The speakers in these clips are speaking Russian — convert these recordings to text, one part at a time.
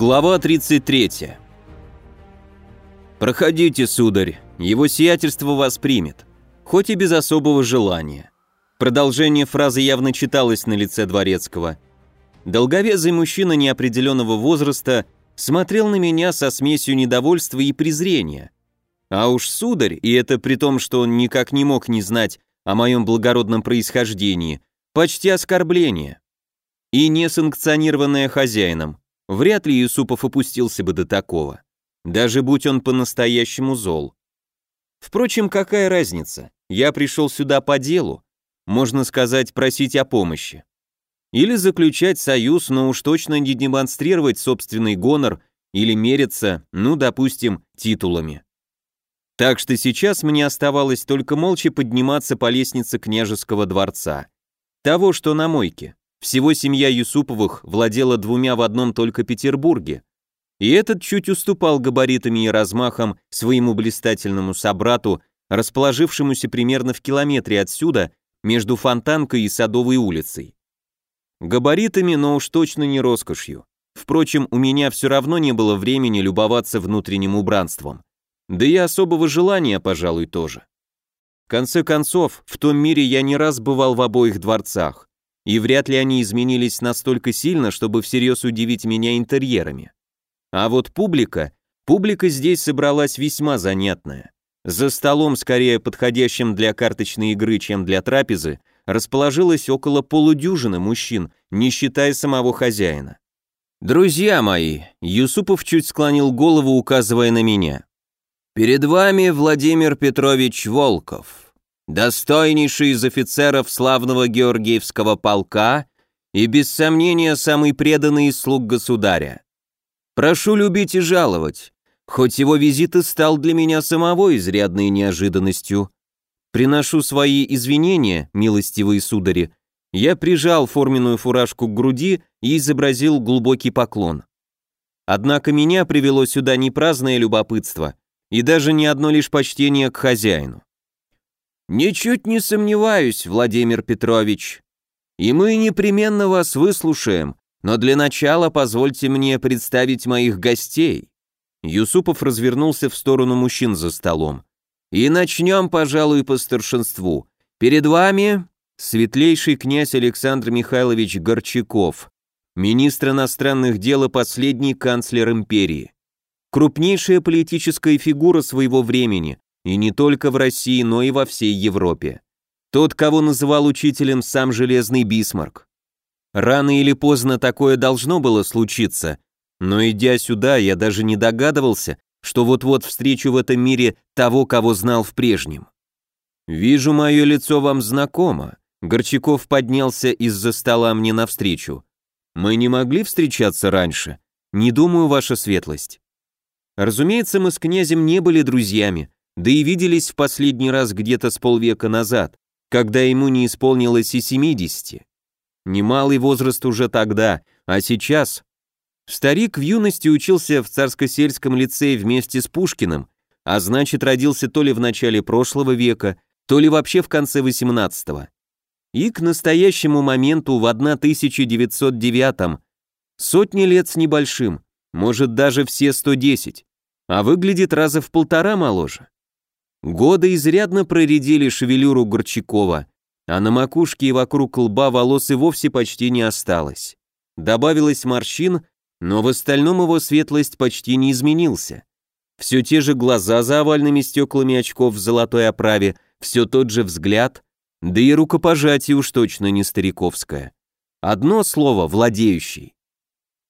Глава 33. «Проходите, сударь, его сиятельство вас примет, хоть и без особого желания». Продолжение фразы явно читалось на лице Дворецкого. Долговязый мужчина неопределенного возраста смотрел на меня со смесью недовольства и презрения. А уж сударь, и это при том, что он никак не мог не знать о моем благородном происхождении, почти оскорбление. И не санкционированное хозяином. Вряд ли Юсупов опустился бы до такого. Даже будь он по-настоящему зол. Впрочем, какая разница? Я пришел сюда по делу. Можно сказать, просить о помощи. Или заключать союз, но уж точно не демонстрировать собственный гонор или мериться, ну, допустим, титулами. Так что сейчас мне оставалось только молча подниматься по лестнице княжеского дворца. Того, что на мойке. Всего семья Юсуповых владела двумя в одном только Петербурге, и этот чуть уступал габаритами и размахом своему блистательному собрату, расположившемуся примерно в километре отсюда, между Фонтанкой и Садовой улицей. Габаритами, но уж точно не роскошью. Впрочем, у меня все равно не было времени любоваться внутренним убранством. Да и особого желания, пожалуй, тоже. В конце концов, в том мире я не раз бывал в обоих дворцах и вряд ли они изменились настолько сильно, чтобы всерьез удивить меня интерьерами. А вот публика, публика здесь собралась весьма занятная. За столом, скорее подходящим для карточной игры, чем для трапезы, расположилось около полудюжины мужчин, не считая самого хозяина. «Друзья мои», — Юсупов чуть склонил голову, указывая на меня. «Перед вами Владимир Петрович Волков, достойнейший из офицеров славного Георгиевского полка и, без сомнения, самый преданный из слуг государя. Прошу любить и жаловать, хоть его визит и стал для меня самого изрядной неожиданностью. Приношу свои извинения, милостивые судари, я прижал форменную фуражку к груди и изобразил глубокий поклон. Однако меня привело сюда не праздное любопытство и даже не одно лишь почтение к хозяину. «Ничуть не сомневаюсь, Владимир Петрович. И мы непременно вас выслушаем, но для начала позвольте мне представить моих гостей». Юсупов развернулся в сторону мужчин за столом. «И начнем, пожалуй, по старшинству. Перед вами светлейший князь Александр Михайлович Горчаков, министр иностранных дел и последний канцлер империи. Крупнейшая политическая фигура своего времени, и не только в России, но и во всей Европе. Тот, кого называл учителем сам Железный Бисмарк. Рано или поздно такое должно было случиться, но идя сюда, я даже не догадывался, что вот-вот встречу в этом мире того, кого знал в прежнем. «Вижу, мое лицо вам знакомо», Горчаков поднялся из-за стола мне навстречу. «Мы не могли встречаться раньше? Не думаю, ваша светлость». Разумеется, мы с князем не были друзьями, да и виделись в последний раз где-то с полвека назад, когда ему не исполнилось и 70. Немалый возраст уже тогда, а сейчас... Старик в юности учился в царско-сельском лицее вместе с Пушкиным, а значит родился то ли в начале прошлого века, то ли вообще в конце 18-го. И к настоящему моменту в 1909 сотни лет с небольшим, может даже все 110, а выглядит раза в полтора моложе. Годы изрядно проредили шевелюру Горчакова, а на макушке и вокруг лба волос и вовсе почти не осталось. Добавилось морщин, но в остальном его светлость почти не изменился. Все те же глаза за овальными стеклами очков в золотой оправе, все тот же взгляд, да и рукопожатие уж точно не стариковское. Одно слово — владеющий.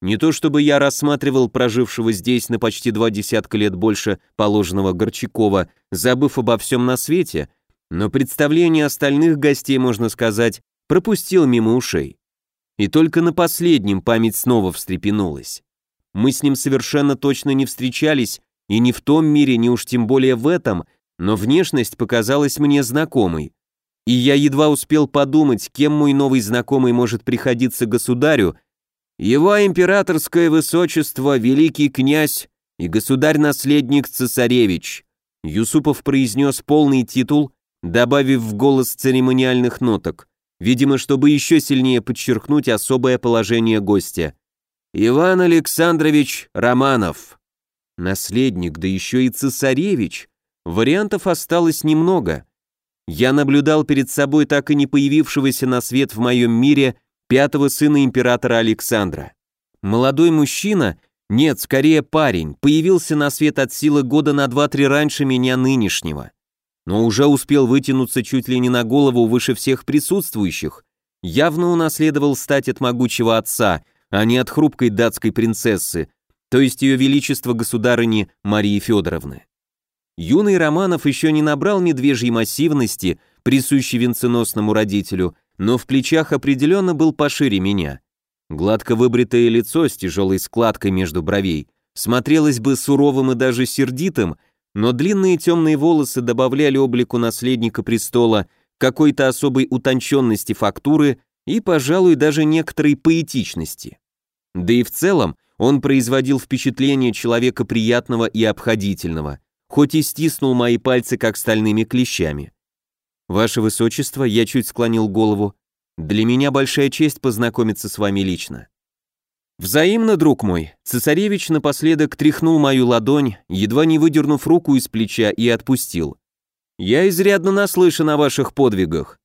Не то чтобы я рассматривал прожившего здесь на почти два десятка лет больше положенного Горчакова, забыв обо всем на свете, но представление остальных гостей, можно сказать, пропустил мимо ушей. И только на последнем память снова встрепенулась. Мы с ним совершенно точно не встречались, и не в том мире, не уж тем более в этом, но внешность показалась мне знакомой. И я едва успел подумать, кем мой новый знакомый может приходиться государю, его императорское высочество, великий князь и государь-наследник цесаревич. Юсупов произнес полный титул, добавив в голос церемониальных ноток, видимо, чтобы еще сильнее подчеркнуть особое положение гостя. Иван Александрович Романов. Наследник, да еще и цесаревич. Вариантов осталось немного. Я наблюдал перед собой так и не появившегося на свет в моем мире пятого сына императора Александра. Молодой мужчина, нет, скорее парень, появился на свет от силы года на 2-3 раньше меня нынешнего. Но уже успел вытянуться чуть ли не на голову выше всех присутствующих. Явно унаследовал стать от могучего отца, а не от хрупкой датской принцессы, то есть ее величество государыни Марии Федоровны. Юный Романов еще не набрал медвежьей массивности, присущей венценосному родителю, но в плечах определенно был пошире меня. Гладко выбритое лицо с тяжелой складкой между бровей смотрелось бы суровым и даже сердитым, но длинные темные волосы добавляли облику наследника престола какой-то особой утонченности фактуры и, пожалуй, даже некоторой поэтичности. Да и в целом он производил впечатление человека приятного и обходительного, хоть и стиснул мои пальцы как стальными клещами. «Ваше Высочество», я чуть склонил голову, для меня большая честь познакомиться с вами лично. Взаимно, друг мой. Цесаревич напоследок тряхнул мою ладонь, едва не выдернув руку из плеча и отпустил. Я изрядно наслышан о ваших подвигах.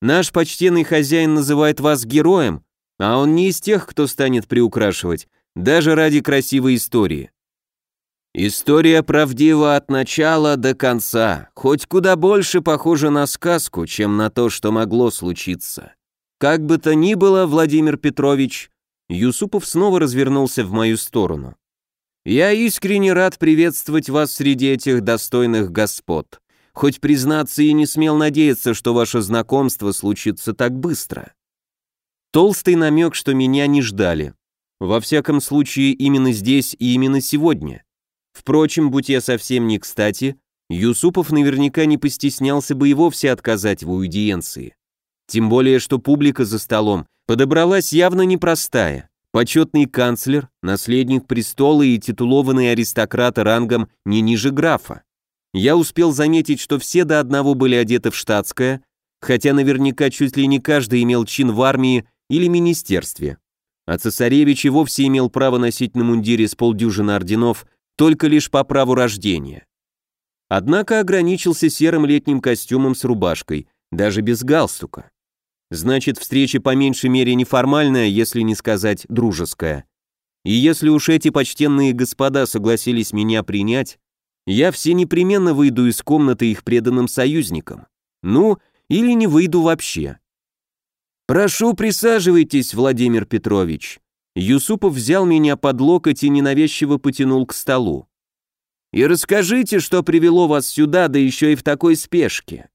Наш почтенный хозяин называет вас героем, а он не из тех, кто станет приукрашивать, даже ради красивой истории. История правдива от начала до конца, хоть куда больше похожа на сказку, чем на то, что могло случиться. Как бы то ни было, Владимир Петрович, Юсупов снова развернулся в мою сторону. Я искренне рад приветствовать вас среди этих достойных господ. Хоть, признаться, и не смел надеяться, что ваше знакомство случится так быстро. Толстый намек, что меня не ждали. Во всяком случае, именно здесь и именно сегодня. Впрочем, будь я совсем не кстати, Юсупов наверняка не постеснялся бы и вовсе отказать в аудиенции. Тем более, что публика за столом подобралась явно непростая. Почетный канцлер, наследник престола и титулованный аристократ рангом не ниже графа. Я успел заметить, что все до одного были одеты в штатское, хотя наверняка чуть ли не каждый имел чин в армии или министерстве. А цесаревич и вовсе имел право носить на мундире с полдюжины орденов только лишь по праву рождения. Однако ограничился серым летним костюмом с рубашкой, даже без галстука. Значит, встреча по меньшей мере неформальная, если не сказать дружеская. И если уж эти почтенные господа согласились меня принять, я все непременно выйду из комнаты их преданным союзникам. Ну, или не выйду вообще. «Прошу, присаживайтесь, Владимир Петрович». Юсупов взял меня под локоть и ненавязчиво потянул к столу. «И расскажите, что привело вас сюда, да еще и в такой спешке».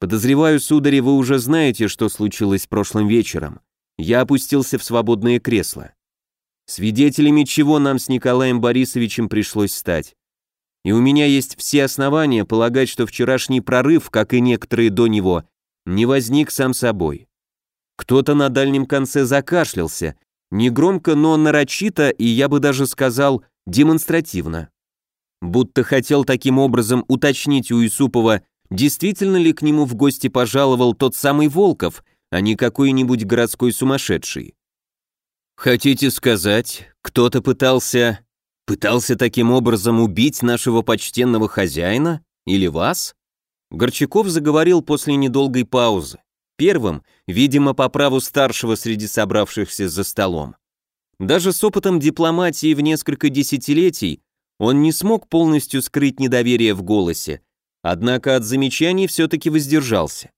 Подозреваю, судари, вы уже знаете, что случилось прошлым вечером. Я опустился в свободное кресло. Свидетелями чего нам с Николаем Борисовичем пришлось стать. И у меня есть все основания полагать, что вчерашний прорыв, как и некоторые до него, не возник сам собой. Кто-то на дальнем конце закашлялся, негромко, но нарочито, и я бы даже сказал, демонстративно. Будто хотел таким образом уточнить у Исупова, действительно ли к нему в гости пожаловал тот самый Волков, а не какой-нибудь городской сумасшедший. Хотите сказать, кто-то пытался... пытался таким образом убить нашего почтенного хозяина? Или вас? Горчаков заговорил после недолгой паузы. Первым, видимо, по праву старшего среди собравшихся за столом. Даже с опытом дипломатии в несколько десятилетий он не смог полностью скрыть недоверие в голосе, Однако от замечаний все-таки воздержался.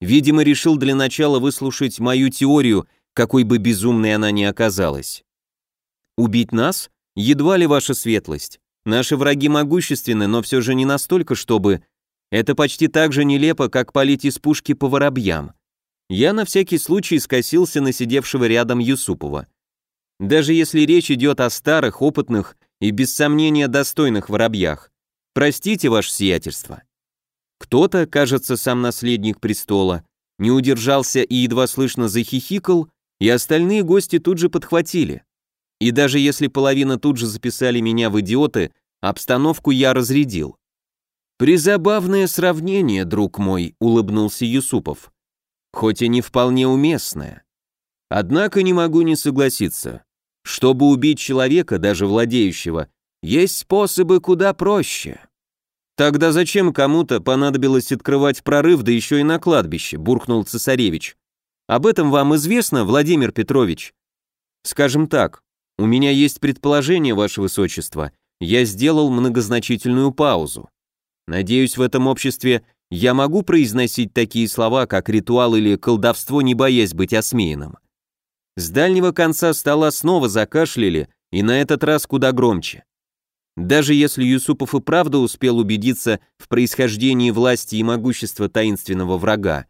Видимо, решил для начала выслушать мою теорию, какой бы безумной она ни оказалась. Убить нас? Едва ли ваша светлость. Наши враги могущественны, но все же не настолько, чтобы... Это почти так же нелепо, как палить из пушки по воробьям. Я на всякий случай скосился на сидевшего рядом Юсупова. Даже если речь идет о старых, опытных и без сомнения достойных воробьях, Простите, ваше сиятельство. Кто-то, кажется, сам наследник престола, не удержался и едва слышно захихикал, и остальные гости тут же подхватили. И даже если половина тут же записали меня в идиоты, обстановку я разрядил. «Призабавное сравнение, друг мой», — улыбнулся Юсупов. «Хоть и не вполне уместное. Однако не могу не согласиться. Чтобы убить человека, даже владеющего, есть способы куда проще. Тогда зачем кому-то понадобилось открывать прорыв, да еще и на кладбище, буркнул цесаревич. Об этом вам известно, Владимир Петрович? Скажем так, у меня есть предположение, ваше высочество. Я сделал многозначительную паузу. Надеюсь, в этом обществе я могу произносить такие слова, как ритуал или колдовство, не боясь быть осмеянным. С дальнего конца стола снова закашляли, и на этот раз куда громче. Даже если Юсупов и правда успел убедиться в происхождении власти и могущества таинственного врага,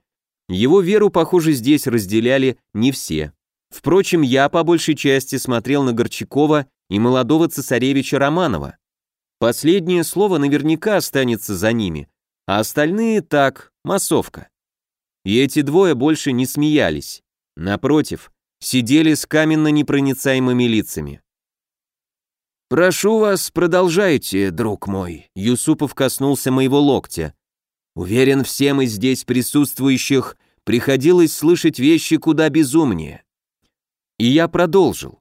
его веру, похоже, здесь разделяли не все. Впрочем, я по большей части смотрел на Горчакова и молодого цесаревича Романова. Последнее слово наверняка останется за ними, а остальные так, массовка. И эти двое больше не смеялись. Напротив, сидели с каменно-непроницаемыми лицами. «Прошу вас, продолжайте, друг мой», — Юсупов коснулся моего локтя. «Уверен, всем из здесь присутствующих приходилось слышать вещи куда безумнее». И я продолжил.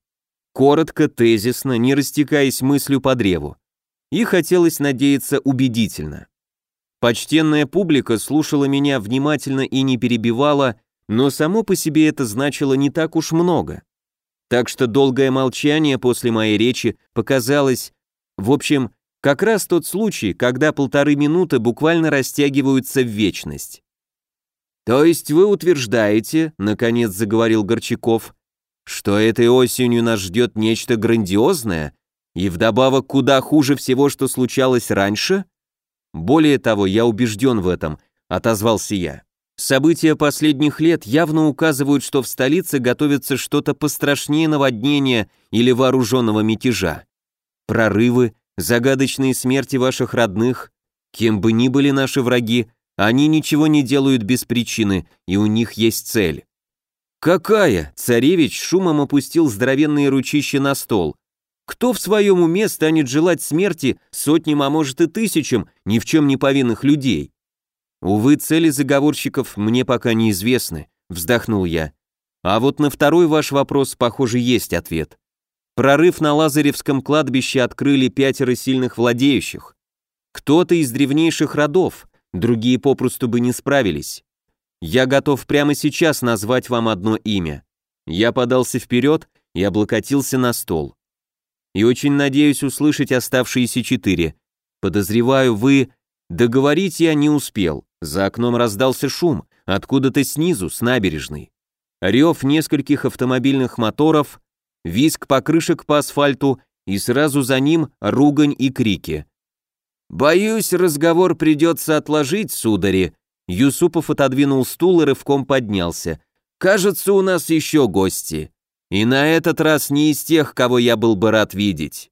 Коротко, тезисно, не растекаясь мыслью по древу. И хотелось надеяться убедительно. Почтенная публика слушала меня внимательно и не перебивала, но само по себе это значило не так уж много. Так что долгое молчание после моей речи показалось, в общем, как раз тот случай, когда полторы минуты буквально растягиваются в вечность. «То есть вы утверждаете, — наконец заговорил Горчаков, — что этой осенью нас ждет нечто грандиозное и вдобавок куда хуже всего, что случалось раньше? Более того, я убежден в этом, — отозвался я. События последних лет явно указывают, что в столице готовится что-то пострашнее наводнения или вооруженного мятежа. Прорывы, загадочные смерти ваших родных, кем бы ни были наши враги, они ничего не делают без причины, и у них есть цель. «Какая?» – царевич шумом опустил здоровенные ручища на стол. «Кто в своем уме станет желать смерти сотням, а может и тысячам ни в чем не повинных людей? Увы, цели заговорщиков мне пока неизвестны, вздохнул я. А вот на второй ваш вопрос, похоже, есть ответ. Прорыв на Лазаревском кладбище открыли пятеро сильных владеющих. Кто-то из древнейших родов, другие попросту бы не справились. Я готов прямо сейчас назвать вам одно имя. Я подался вперед и облокотился на стол. И очень надеюсь услышать оставшиеся четыре. Подозреваю, вы... Договорить я не успел. За окном раздался шум, откуда-то снизу, с набережной. Рев нескольких автомобильных моторов, визг покрышек по асфальту и сразу за ним ругань и крики. «Боюсь, разговор придется отложить, судари». Юсупов отодвинул стул и рывком поднялся. «Кажется, у нас еще гости. И на этот раз не из тех, кого я был бы рад видеть».